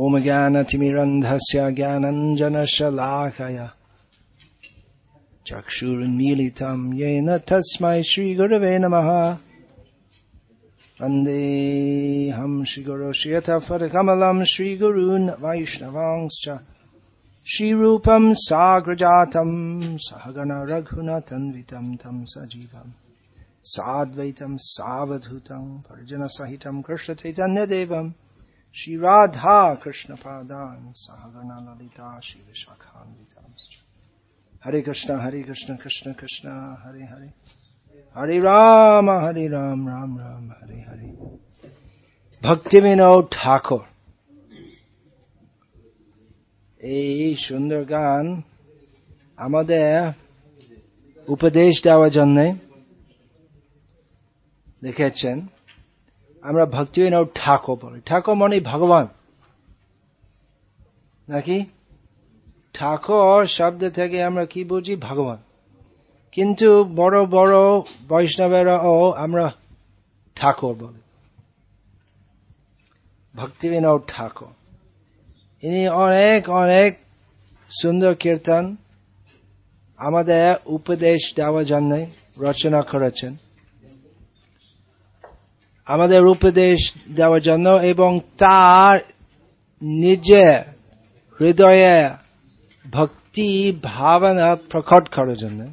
ओम ज्ञानतिमिरन्धस्य ज्ञानञ्जनशलाकय चक्षुर्मीलितं येन तस्मै श्रीगुरवे नमः वन्देऽहं श्रीगुरुश्रियतफलकमलं श्रीगुरून् वैष्णवांश्च श्रीरूपं साग्रजातं सहगण रघुनतन्वितं तं सजीवम् साद्वैतं सावधूतं परिजनसहितं कृष्णचैतन्यदेवम् श्रीराधा कृष्णपादान् सहगण ललिता श्रीविशाखान्वितांश्च हरे कृष्ण हरे कृष्ण कृष्ण कृष्ण हरे हरे हरे राम हरे राम राम राम हरे हरे ভক্তি বিনোদ ঠাকুর এই সুন্দর গান আমাদের উপদেশ দেওয়ার জন্য লিখেছেন আমরা ভক্তি বিনোদ ঠাকুর বলি। ঠাকুর মানে ভগবান। নাকি? ঠাকুর শব্দ থেকে আমরা কি বুঝি? ভগবান। কিন্তু বড় বড় বৈষ্ণবেরা ও আমরা ঠাকুর বলি। ভক্তি বিনোদ ঠাকুর। ইনি অনেক অনেক সুন্দর কীর্তন আমাদের উপদেশ দেওয়ার জন্য রচনা করেছেন। আমাদের উপদেশ দেওয়ার জন্য এবং তার নিজে হৃদয়ে ভক্তি ভাবনা প্রকট করার জন্য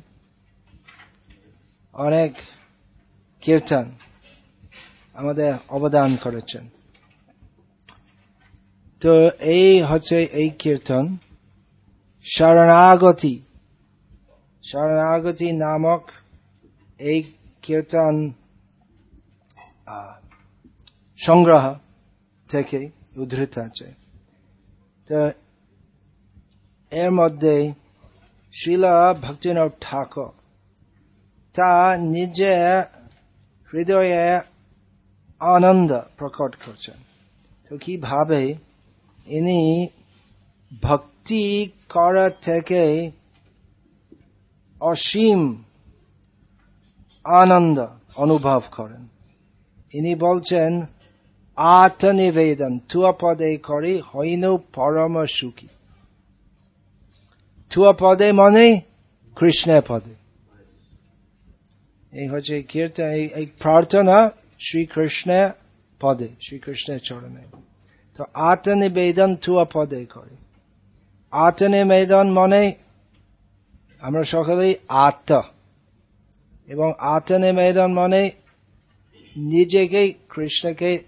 অনেক কীর্তন আমাদের অবদান করেছেন। তো এই হচ্ছে এই কীর্তন। শরণাগতি। শরণাগতি নামক এই কীর্তন সংগ্রহ থেকে উদ্ধৃত আছে। তো এর মধ্যে শিলা, ভক্তিনাথ ঠাকুর, তা নিজে হৃদয়ে আনন্দ প্রকট করছেন। তো কীভাবে ইনি ভক্তি করা থেকে অসীম আনন্দ অনুভব করেন? ইনি বলছেন, আত্মনিবেদন তুয়া পদে করি, হইন পরম সুখী তুয়া পদে মানে কৃষ্ণের পদে এই হচ্ছে কীর্তন, এই প্রার্থনা শ্রীকৃষ্ণের পদে শ্রীকৃষ্ণের চরণে তো আত্মনিবেদন তুয়া পদে করে। আত্মনিবেদন মনে আমরা সকলেই আত্ম। এবং আত্মনিবেদন মানে নিজেকে কৃষ্ণকে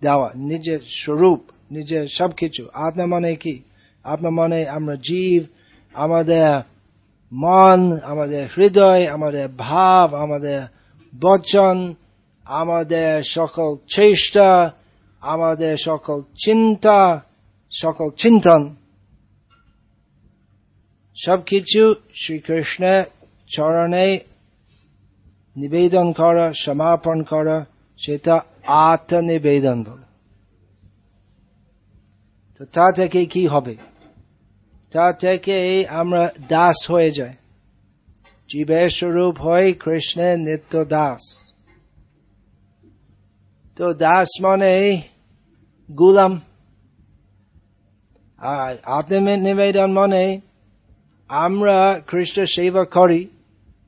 দেওয়া নিজের স্বরূপ নিজের সবকিছু। আত্মা মানে কি? আত্মা মানে আমরা জীব, আমাদের মন, আমাদের হৃদয়, আমাদের ভাব, আমাদের বচন, আমাদের সকল চেষ্টা, আমাদের সকল চিন্তা, সকল চিন্তন। সবকিছু শ্রীকৃষ্ণের চরণে নিবেদন করা, সমাপন করা, সেটা আত্মনিবেদন বলে। তো তা থেকে কি হবে? তা থেকে আমরা দাস হয়ে যায় জীবের স্বরূপ হয় কৃষ্ণের নিত্য দাস। তো দাস মানে গুলাম। আর আত্মনিবেদন মানে আমরা খ্রিস্ট সেবা করি।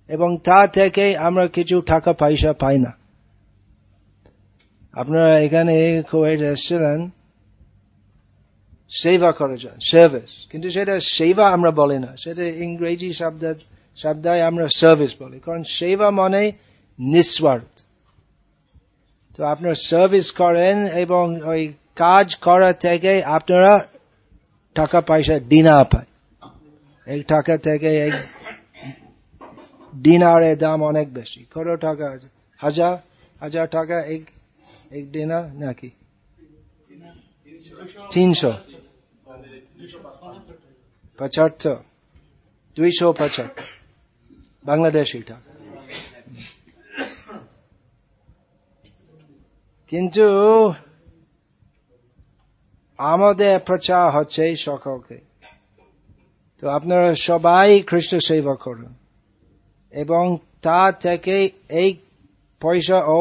এবং তা থেকে আমরা কিছু টাকা পয়সা পাই না। আপনারা এখানে কুয়েট এসছিলেন, সেবা করার জন্য সার্ভিস কিন্তু সেটা সেবা আমরা বলি না, সেটা ইংরেজি শব্দ শব্দায় আমরা সার্ভিস বলি। কারণ সেবা মানে নিঃস্বার্থ। তো আপনারা সার্ভিস করেন এবং ওই কাজ করা থেকে আপনারা টাকা পয়সা ডিনা পায়। এই টাকা থেকে এই ডিনারের দাম অনেক বেশি। কত টাকা আছে? হাজার? হাজার টাকা এক এক ডিনার নাকি? তিনশো। পঁচাত্তর। দুইশো পঁচাত্তর। বাংলাদেশি টাকা। কিন্তু আমাদের প্রচার হচ্ছে সকলকে। তো আপনারা সবাই খ্রিস্ট সেবা করুন। এবং তা থেকে এই পয়সা ও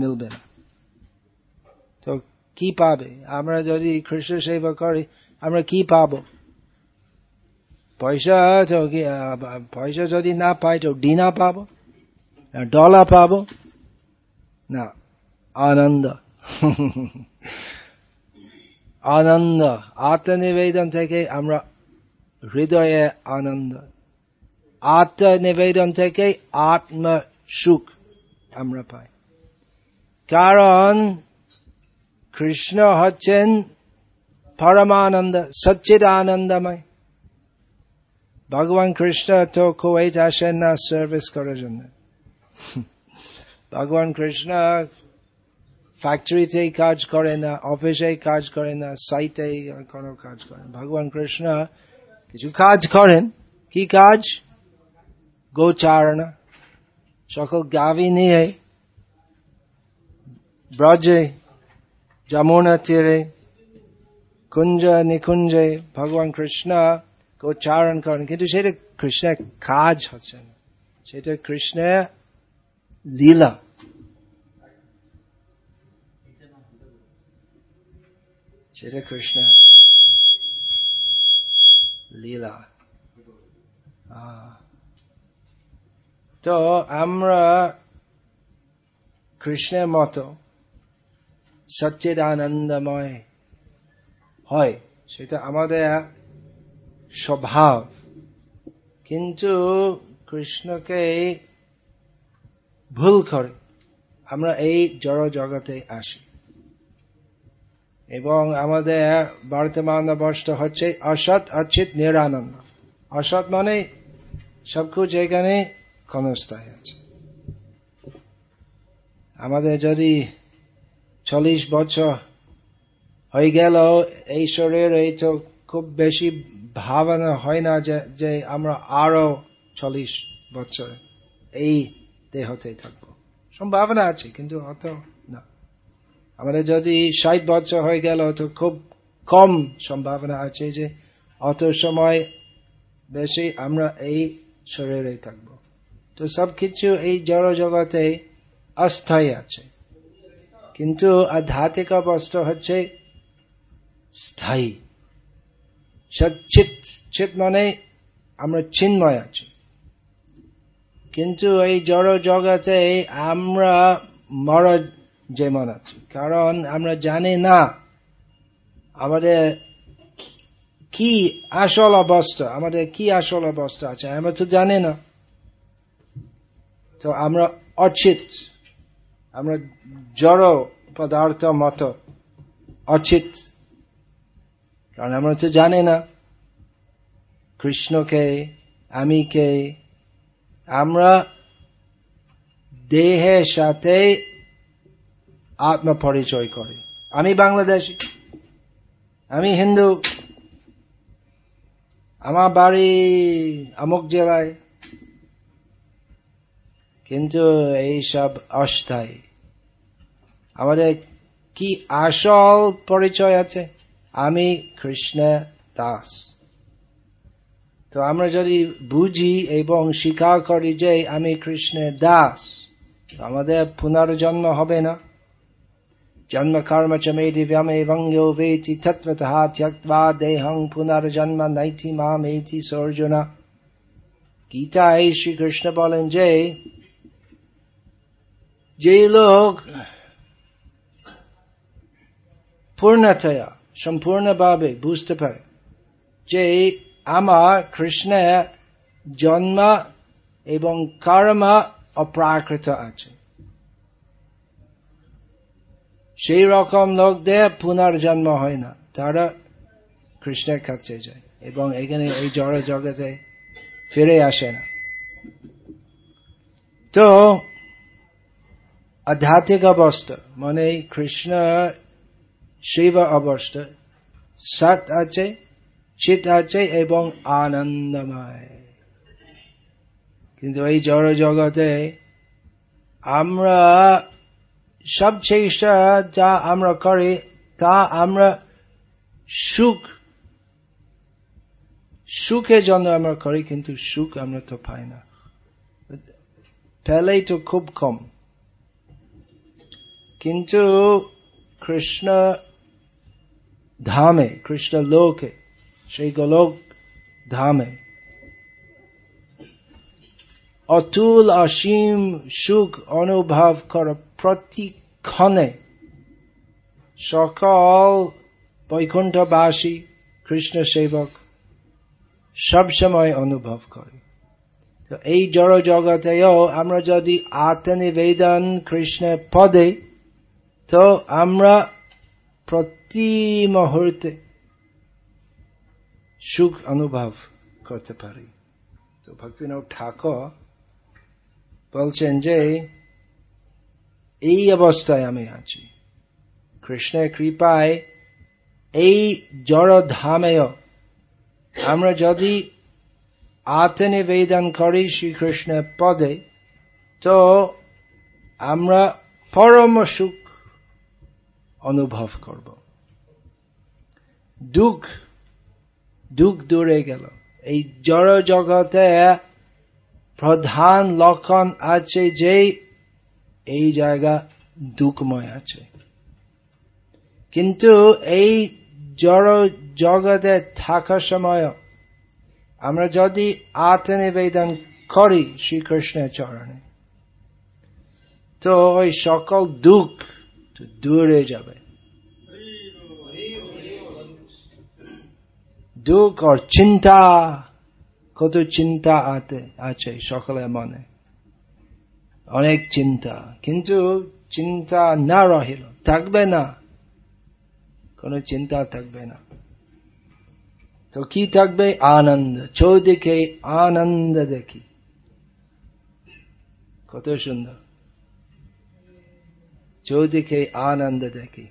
মিলবে না। তো কি পাবে? আমরা যদি কৃষ্ণ সেবা করি, আমরা কি পাবো? পয়সা তো পয়সা যদি না পাই তো ডিনা পাবো? ডলা পাবো? না, আনন্দ। আনন্দ, আত্মনিবেদন থেকে আমরা হৃদয়ে আনন্দ। আত্মনিবেদন থেকে আত্ম সুখ আমরা পাই কারণ কৃষ্ণ হচ্ছেন পরমানন্দ সচ্চিদ আনন্দময় ভগবান কৃষ্ণ তো কুয়েত আসেন না সার্ভিস করার জন্য ভগবান কৃষ্ণ ফ্যাক্টরিতে কাজ করে না অফিসে কাজ করে না সাইটে কোনো কাজ করেন ভগবান কৃষ্ণ কিছু কাজ করেন কি কাজ গোচারণা সকল গাভী নিয়ে ব্রজে যমুনা তীরে কুঞ্জ নিকুঞ্জে ভগবান কৃষ্ণ গোচারণ করেন কিন্তু সেটা কৃষ্ণের কাজ হচ্ছে না। সেটা কৃষ্ণের লীলা। সেটা কৃষ্ণ লীলা। তো আমরা কৃষ্ণের মতো সচ্চিদ আনন্দময় হয়, সেটা আমাদের স্বভাব। কিন্তু কৃষ্ণকে ভুল করে আমরা এই জড় জগতে আসি। এবং আমাদের বর্তমান অবস্থা হচ্ছে অসৎ, অচিত, নিরানন্দ। অসৎ মানে সবকিছু এখানে ক্ষণস্থায়ী আছে। আমাদের যদি চল্লিশ বছর হয়ে গেল, এই শরীর তো খুব বেশি ভাবনা হয় না যে আমরা আরও চল্লিশ বছর এই দেহতে থাকব। সম্ভাবনা আছে, কিন্তু অত না। আমাদের যদি ষাট বছর হয়ে গেল, তো খুব কম সম্ভাবনা আছে যে, অত সময় বেশি আমরা এই শরীরে থাকব। তো সবকিছু এই জড় জগতে অস্থায়ী আছে। কিন্তু আধ্যাত্মিক অবস্থা হচ্ছে স্থায়ী। সচিত চিত মানে আমরা চিন্ময় আছি। কিন্তু এই জড় জগতে আমরা মর যেমন আছি। কারণ আমরা জানি না আমাদের কি আসল অবস্থা, আমাদের কি আসল অবস্থা আছে, আমরা তো জানি না। তো আমরা অচিত আমরা জড় পদার্থ মত অচিত কারণ আমরা তো জানি না, কৃষ্ণকে আমি কে আমরা দেহের সাথে আত্মপরিচয় করে। আমি বাংলাদেশি, আমি হিন্দু, আমার বাড়ি আমুক জেলায়। কিন্তু এই সব অস্থায়ী। আমাদের কি আসল পরিচয় আছে? আমি কৃষ্ণ দাস তো আমরা যদি বুঝি এবং স্বীকার করি যে আমি কৃষ্ণের দাস আমাদের পুনর্জন্ম হবে না। জন্ম কর্ম চ মে দিব্যম এবং বেতি দেহং পুনর্জন্ম নাইতি মামেতি সর্জনা। গীতায় শ্রীকৃষ্ণ বলেন যে যে লোক পূর্ণতয়া সম্পূর্ণভাবে বুঝতে পারে যে আমার কৃষ্ণের জন্ম এবং কর্ম অপ্রাকৃত আছে সেই রকম লোকদের পুনর্জন্ম হয় না। তারা কৃষ্ণের কাছে যায় এবং এখানে এই জড় জগতে ফিরে আসে না। তো আধ্যাত্মিক অবস্থা মানে কৃষ্ণ, শিব অবস্থা, সৎ আছে চিত আছে এবং আনন্দময়। কিন্তু এই জড় জগতে আমরা সব চেষ্টা যা আমরা করি, তা আমরা সুখ সুখের জন্য আমরা করি, কিন্তু সুখ আমরা তো পাই না। পেলেই তো খুব কম। কিন্তু কৃষ্ণ ধামে কৃষ্ণ লোকে সেই গোলক ধামে অতুল অসীম সুখ অনুভব কর প্রতিক্ষণে সকল বৈকুণ্ঠবাসী কৃষ্ণ সেবক সবসময় অনুভব করে তো এই জড় জগতেও আমরা যদি আত্মনিবেদন কৃষ্ণের পদে তো আমরা প্রতি মুহূর্তে সুখ অনুভব করতে পারি। তো ভক্তিনাথ ঠাকুর বলছেন যে, এই অবস্থায় আমি আছি। কৃষ্ণের কৃপায় এই জড় ধামেও আমরা যদি আত্মনিবেদন করি শ্রীকৃষ্ণের পদে, তো আমরা পরম সুখ অনুভব করব। দুঃখ দুঃখ দূরে গেল। এই জড় জগতে প্রধান লক্ষণ আছে যে এই জায়গা দুঃখময় আছে। কিন্তু এই জড় জগতে থাকার সময় আমরা যদি আত্মনিবেদন করি শ্রীকৃষ্ণের চরণে, তো ওই সকল দুঃখ দূরে যাবে। দুঃখ আর চিন্তা, কত চিন্তা আতে আছে সকলের মনে। অনেক চিন্তা, কিন্তু চিন্তা না রহিল, থাকবে না। কোন চিন্তা থাকবে না। তো কি থাকবে? আনন্দ, চৌদিকে আনন্দ দেখি। কত সুন্দর। চৌদিকে আনন্দ দেখি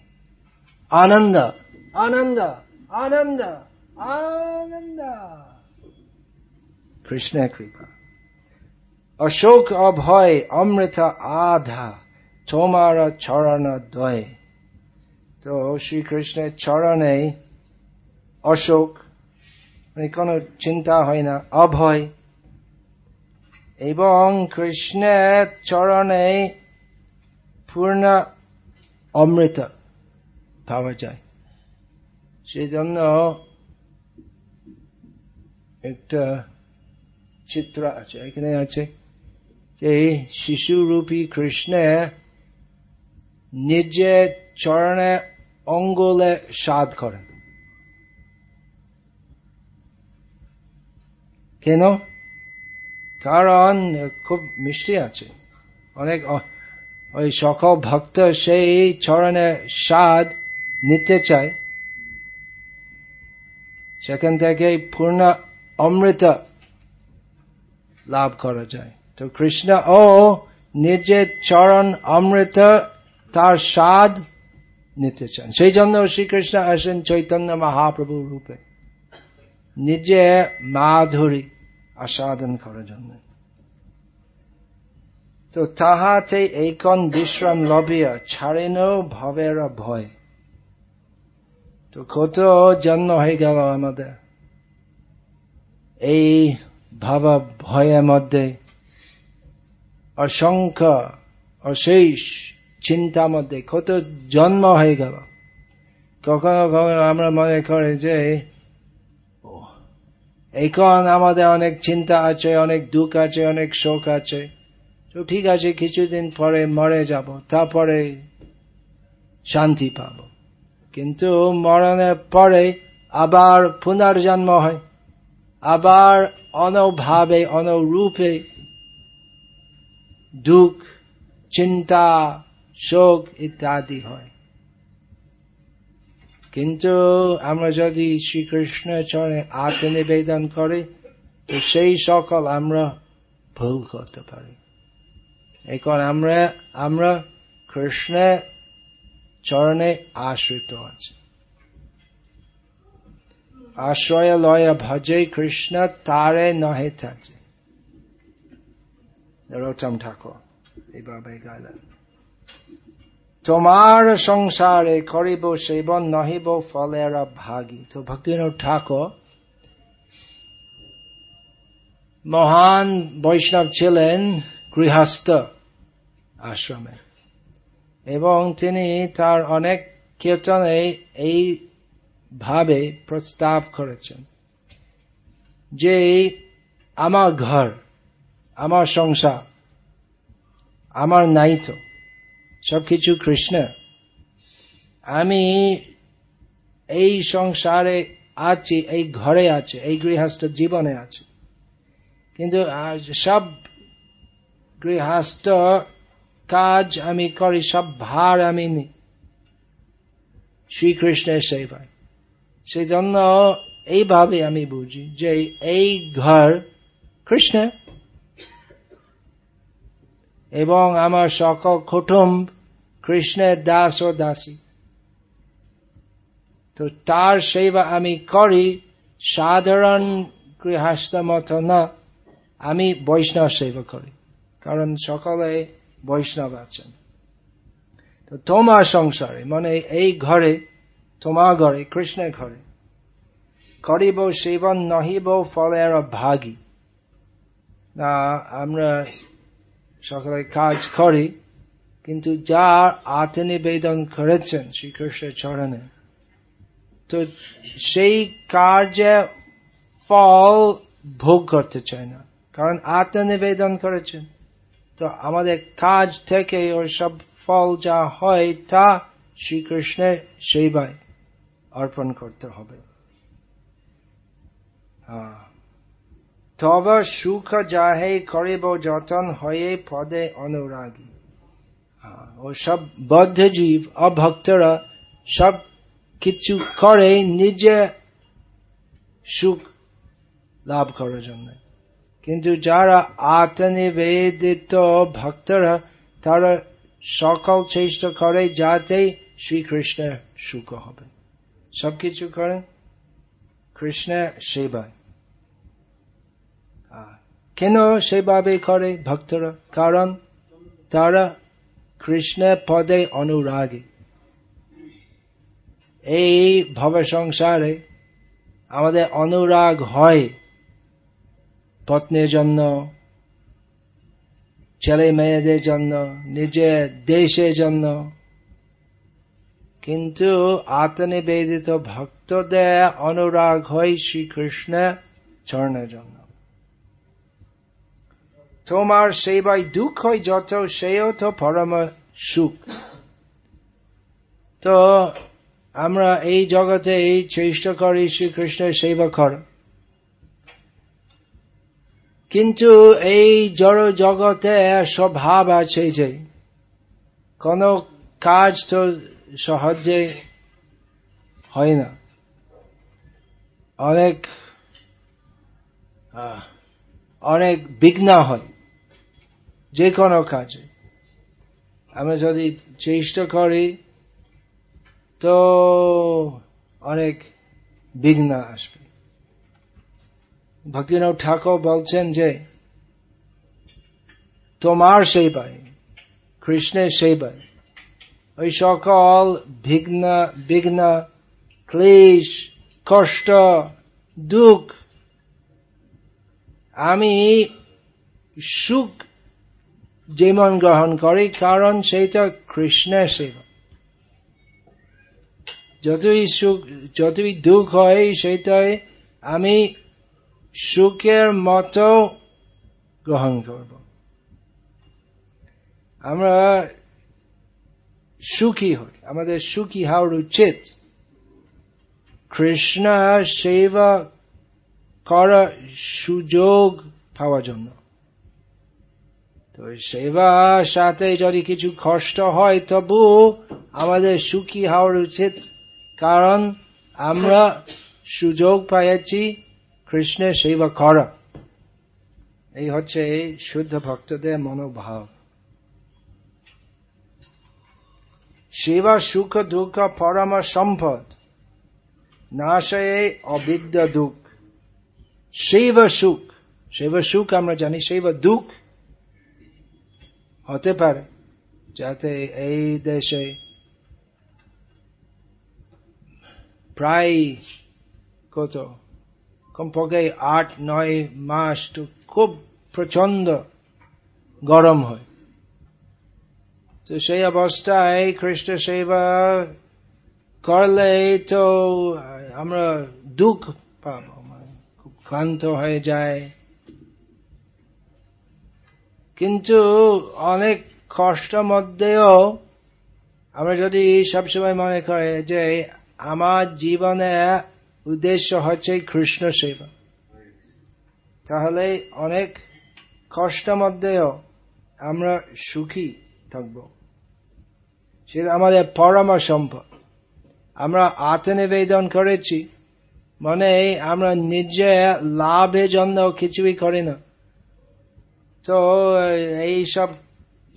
আনন্দ আনন্দ আনন্দ আনন্দ কৃষ্ণ কৃপা অশোক অভয় অমৃত আধা তোমার চরণ দয় তো শ্রীকৃষ্ণের চরণে অশোক মানে কোনো চিন্তা হয় না অভয় এবং কৃষ্ণের চরণে পূর্ণ অমৃত পাওয়া যায়। সেই জন্য একটা চিত্র আছে, এখানে আছে যে শিশুরূপী কৃষ্ণে নিজের চরণে অঙ্গলে সাধ করেন। কেন? কারণ খুব মিষ্টি আছে। অনেক ওই সকল ভক্ত সেই চরণে স্বাদ নিতে চায়। সেখান থেকে পূর্ণ অমৃত লাভ করা যায়। তো কৃষ্ণ ও নিজের চরণ অমৃত তার স্বাদ নিতে চান। সেই জন্য শ্রীকৃষ্ণ আসেন চৈতন্য মহাপ্রভু রূপে। নিজে মাধুরী আস্বাদন করার জন্য। তো তাহাতে এইকন বিশ্রাম লবিয়া, ছাড়েন ভবের ভয়। তো কত জন্ম হয়ে গেল আমাদের। এই ভাবা ভয়ের মধ্যে অসংখ্য, অশেষ চিন্তা মধ্যে কত জন্ম হয়ে গেল। কখনো কখনো আমরা মনে করি যে এখন আমাদের অনেক চিন্তা আছে, অনেক দুঃখ আছে, অনেক শোক আছে। তো ঠিক আছে, কিছুদিন পরে মরে যাব, তারপরে শান্তি পাব। কিন্তু মরণের পরে আবার পুনর্জন্ম হয়, আবার অনভাবে, অনরূপে দুঃখ, চিন্তা, শোক ইত্যাদি হয়। কিন্তু আমরা যদি শ্রীকৃষ্ণ চরণে আত্মনিবেদন করে, তো সেই সকল আমরা ভুল করতে পারি। এখন আমরা আমরা কৃষ্ণের চরণে আশ্রিত আছি। আশ্রয় লয় ভজে কৃষ্ণ, তারে নহে থাকে রতম ঠাকুর এইভাবে গাইলেন। তোমার সংসারে করিব সেবন, নহিব ফলের ভাগী। তো ভক্তিবিনোদ ঠাকুর, মহান বৈষ্ণব ছিলেন গৃহস্থ আশ্রমে। এবং তিনি তার অনেক কীর্তনে এই ভাবে প্রস্তাব করেছেন যে আমার ঘর, আমার সংসার, আমার নাইত, সবকিছু কৃষ্ণ আমি এই সংসারে আছি, এই ঘরে আছে, এই গৃহস্থ জীবনে আছে। কিন্তু সব গৃহস্থ কাজ আমি করি, সব ভার আমি নি। শ্রীকৃষ্ণের সেবায়। সেই জন্য এইভাবে আমি বুঝি যে এই ঘর কৃষ্ণ এবং আমার সকল কুটুম্ব কৃষ্ণের দাস ও দাসী। তো তার সেবা আমি করি, সাধারণ গৃহস্থ মত না, আমি বৈষ্ণব সেবা করি। কারণ সকলে বৈষ্ণব আছেন। তো তোমার সংসারে মানে এই ঘরে তোমার ঘরে, কৃষ্ণের ঘরে, করিব সেবন নহিব ফলের ভাগী। না, আমরা সকলে কাজ করি, কিন্তু যার আত্মনিবেদন করেছেন শ্রীকৃষ্ণের চরণে, তো সেই কার্যে ফল ভোগ করতে চায় না, কারণ আত্মনিবেদন করেছেন। তো আমাদের কাজ থেকে ওর সব ফল যা হয় তা শ্রীকৃষ্ণের সেবায় অর্পণ করতে হবে। তব সুখ যাহে করিব, যতন হয়ে পদে অনুরাগী। ও সব বদ্ধ জীব অভক্তরা সব কিছু করে নিজে সুখ লাভ করার জন্য। কিন্তু যারা আত্মনিবেদিত ভক্তরা, তারা সকল চেষ্টা করে যাতে শ্রীকৃষ্ণের সুখ হবে। সবকিছু করেন কৃষ্ণের সেবায় কেন সেভাবে করে ভক্তরা? কারণ তারা কৃষ্ণের পদে অনুরাগী। এই ভব সংসারে আমাদের অনুরাগ হয়। পত্নীর জন্য, ছেলে মেয়েদের জন্য নিজের দেশের জন্য। কিন্তু আত্মনিবেদিত ভক্তদের অনুরাগ হয় শ্রীকৃষ্ণ চরণের জন্য। তোমার সেবাই দুঃখ হয় যত সেও তো পরম সুখ। তো আমরা এই জগতে এই চেষ্টা করি শ্রীকৃষ্ণের সেবা কর। কিন্তু এই জড় জগতে স্বভাব আছে যে কোন কাজ তো সহজে হয় না। অনেক অনেক বিঘ্ন হয় যে কোনো কাজে। আমরা যদি চেষ্টা করি, তো অনেক বিঘ্ন আসবে। ভক্তিনাথ ঠাকুর বলছেন যে, তোমার সেবায়, কৃষ্ণের সেবায়, ওই সকল বিঘ্ন বিঘ্ন, ক্লেশ, কষ্ট, দুঃখ, আমি সুখ যেমন গ্রহণ করি, কারণ সেইটা কৃষ্ণের সেবা। যতই সুখ, যতই দুঃখ হয়, সেইটাই আমি সুখের মতো গ্রহণ করব। আমরা সুখী হই, আমাদের সুখী হওয়ার উচিত। কৃষ্ণ সেবা করার সুযোগ পাওয়ার জন্য। তো সেবার সাথে যদি কিছু কষ্ট হয়, তবু আমাদের সুখী হওয়ার উচিত। কারণ আমরা সুযোগ পাইয়াছি কৃষ্ণের সেবা করা। এই হচ্ছে এই শুদ্ধ ভক্তদের মনোভাব। সেবা সুখ দুঃখ পরম সম্পদ নাশয়ে অবিদ্যা দুঃখ। শৈব সুখ শৈব সুখ আমরা জানি, শৈব দুঃখ হতে পারে, যাতে এই দেশে প্রায় কত কমপক্ষে আট, নয় মাস তো খুব প্রচণ্ড গরম হয়। তো সেই অবস্থায় খ্রিস্ট সেবা করলে তো আমরা দুঃখ পাব মানে খুব ক্লান্ত হয়ে যায়। কিন্তু অনেক কষ্ট মধ্যেও আমরা যদি সবসময় মনে করে যে আমার জীবনে উদ্দেশ্য হচ্ছে কৃষ্ণ সেবা। তাহলে অনেক কষ্ট মধ্যেও আমরা সুখী থাকব। সেটা আমাদের পরম সম্পদ। আমরা আত্মনিবেদন করেছি। মানে আমরা নিজে লাভের জন্য কিছুই করি না। তো এই সব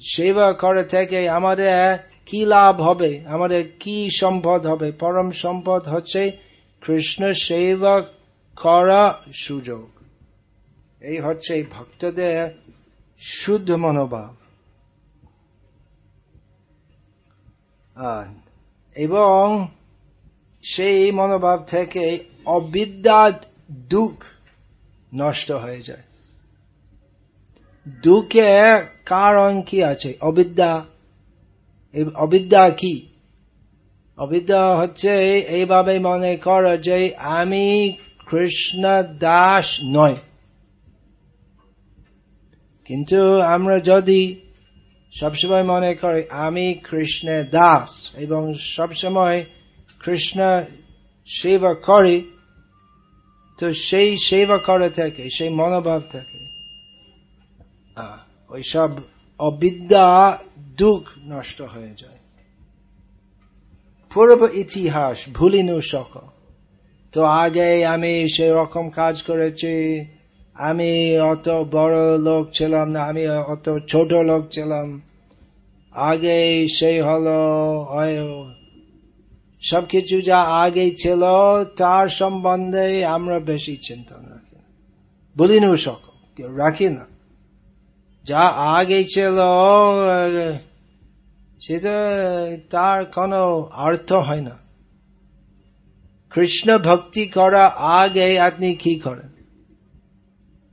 সেবা করে থেকে আমাদের কি লাভ হবে? আমাদের কি সম্পদ হবে? পরম সম্পদ হচ্ছে কৃষ্ণ সেবা করা সুযোগ। এই হচ্ছে ভক্তদের শুদ্ধ মনোভাব। এবং সেই মনোভাব থেকে অবিদ্যা দুঃখ নষ্ট হয়ে যায়। দুঃখে কারণ কি আছে? অবিদ্যা অবিদ্যা কি? অবিদ্যা হচ্ছে এইভাবে মনে কর যে আমি কৃষ্ণ দাস নয়। কিন্তু আমরা যদি সবসময় মনে করি আমি কৃষ্ণের দাস এবং সবসময় কৃষ্ণ সেবা করি, তো সেই সেবা করে থাকে, সেই মনোভাব থাকে। ওই সব অবিদ্যা দুঃখ নষ্ট হয়ে যায়। পূর্ব ইতিহাস ভুলিনু সক তো আগে আমি সেই রকম কাজ করেছি। আমি অত বড় লোক ছিলাম না, আমি অত ছোট লোক ছিলাম। আগে সেই হলো সবকিছু যা আগে ছিল, তার সম্বন্ধে আমরা বেশি চিন্তা রাখি বলিনু সক রাখি না। যা আগে ছিল সেটা তার কোনো অর্থ হয় না। কৃষ্ণ ভক্তি করা আগে আপনি কি করেন?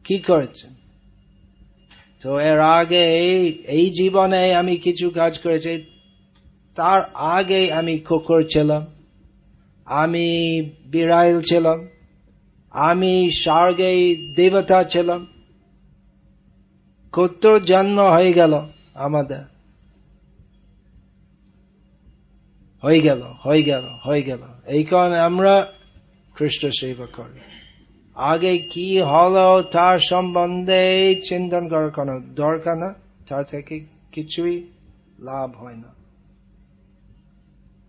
কি করেছেন? তো এর আগে এই জীবনে আমি কিছু কাজ করেছি, তার আগে আমি কুকুর ছিলাম, আমি বিড়াইল ছিলাম, আমি স্বর্গে দেবতা ছিলাম। কত জন্ম হয়ে গেল আমাদের। হয়ে গেল হয়ে গেল হয়ে গেল। এই কারণে আমরা খ্রিস্ট সেবা করি। আগে কি হলো তার সম্বন্ধে চিন্তন করার কোন দরকার না, তার থেকে কিছুই লাভ হয় না।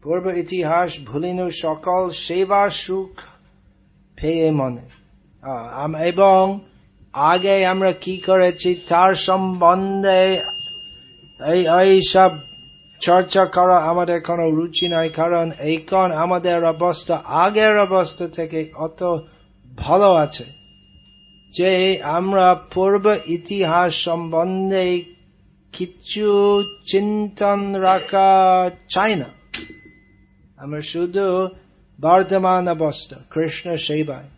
পূর্ব ইতিহাস ভুলিনু সকল সেবা সুখ পেয়ে মনে। এবং আগে আমরা কি করেছি তার সম্বন্ধে এই সব চর্চা করা আমাদের কোনো রুচি নাই কারণ এই কন আমাদের অবস্থা আগের অবস্থা থেকে অত ভালো আছে যে আমরা পূর্ব ইতিহাস সম্বন্ধে কিছু চিন্তন রাখা চাই না আমরা শুধু বর্তমান অবস্থা কৃষ্ণ সেবায়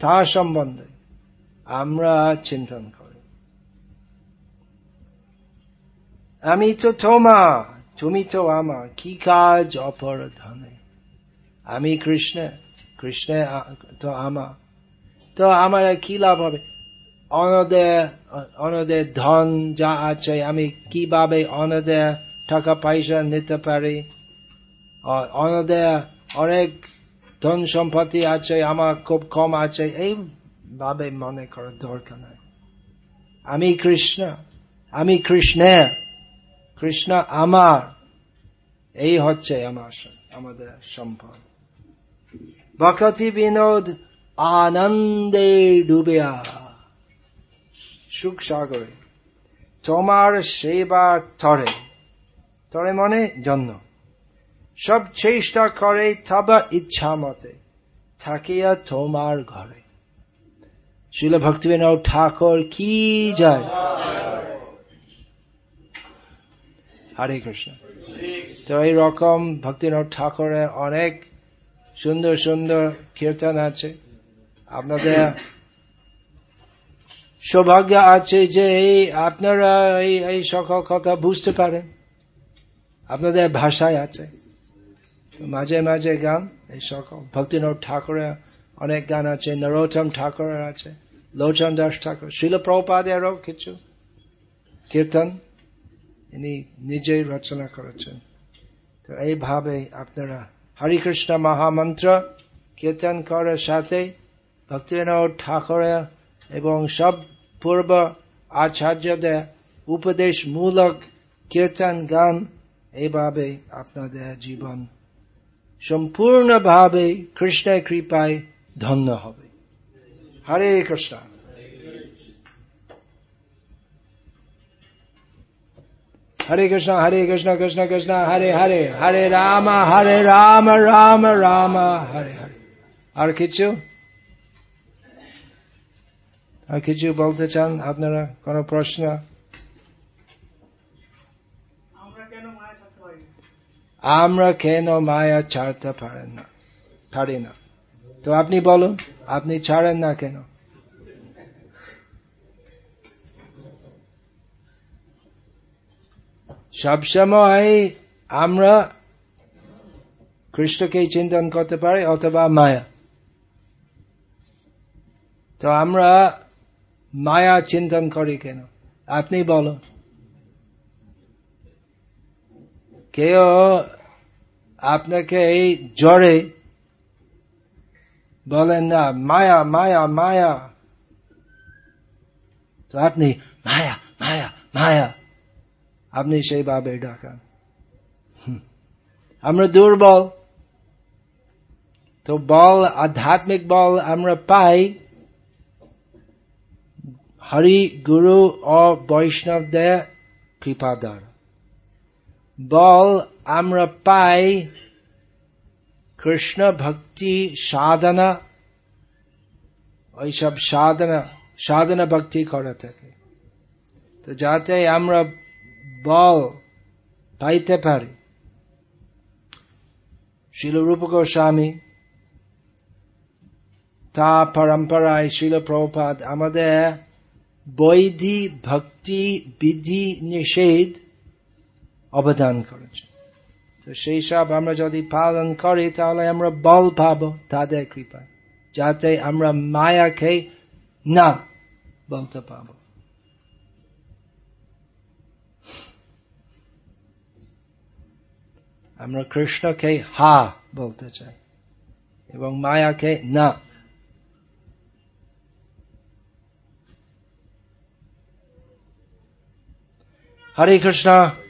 তা সম্বন্ধে আমরা চিন্তন করি আমি তো তোমা তুমি তো আমার কি কাজ অপরাধনে আমি কৃষ্ণ কৃষ্ণ তো আমার তো আমার কি লাভ হবে অনদে অনদে ধন যা আছে আমি কীভাবে অনদে টাকা পয়সা নিতে পারি অনদে অনেক ধন সম্পত্তি আছে আমার খুব কম আছে এই ভাবে মনে করার দরকার নাই আমি কৃষ্ণ আমি কৃষ্ণের কৃষ্ণ আমার। এই হচ্ছে আমার আমাদের সম্পদ। ভকতি বিনোদ আনন্দে ডুবিয়া সুখ সাগরে, তোমার সেবা তরে তরে মনে জন্য। সব চেষ্টা করে তবা ইচ্ছা মতে, থাকিয়া তোমার ঘরে। শিল ভক্তিবিনোদ ঠাকুর কি যায় হরে কৃষ্ণ। তো এই এইরকম ভক্তিনাথ ঠাকুরের অনেক সুন্দর সুন্দর কীর্তন আছে। আপনাদের সৌভাগ্য আছে যে এই আপনারা এই এই সকল কথা বুঝতে পারেন। আপনাদের ভাষায় আছে। মাঝে মাঝে গান, এই সকল ভক্তিনাথ ঠাকুরের অনেক গান আছে, নরোত্তম ঠাকুরের আছে লোচন দাস ঠাকুর শিল প্রপাদেরও কিছু কীর্তন। ইনি নিজেই রচনা করেছেন। তো এইভাবে আপনারা হরিকৃষ্ণ মহামন্ত্র কীর্তন করার সাথে ভক্তিনাথ ঠাকুরের এবং সব পূর্ব আচার্যদের উপদেশ মূলক কীর্তন গান এইভাবে আপনাদের জীবন সম্পূর্ণভাবে কৃষ্ণের কৃপায় ধন্য হবে। হরে কৃষ্ণ। হরে কৃষ্ণ হরে কৃষ্ণ কৃষ্ণ কৃষ্ণ হরে হরে হরে রাম হরে রাম রাম রাম হরে হরে আর কিছু আর কিছু বলতে চান আপনারা কোন প্রশ্ন আমরা কেন মায়া ছাড়তে পারেন না? পারি না। তো আপনি বলুন আপনি ছাড়েন না কেন? সবসময় আমরা কৃষ্ণকে চিন্তন করতে পারি অথবা মায়া। তো আমরা মায়া চিন্তন করি কেন? আপনি বলুন। কেউ আপনাকে এই জ্বরে বলেন না, মায়া মায়া মায়া। তো আপনি, মায়া মায়া মায়া। আপনি সেইভাবে ডাকান আমরা দুর্বল তো বল আধ্যাত্মিক বল আমরা পাই হরি গুরু ও বৈষ্ণবদের কৃপা দ্বারা বল আমরা পাই কৃষ্ণ ভক্তি সাধনা ওইসব সাধনা সাধনা ভক্তি করা থাকে তো যাতে আমরা বল পাইতে পারি। শিলরূপ গোস্বামী তা পরম্পরায় শিল প্রপাত আমাদের বৈধি ভক্তি বিধি নিষেধ অবদান করেছে। তো সেই সব আমরা যদি পালন করি, তাহলে আমরা বল পাব তাদের কৃপায়, যাতে আমরা মায়াকে না বলতে পাব আমরা কৃষ্ণকে হা বলতে চাই এবং মায়াকে না। হরে কৃষ্ণ।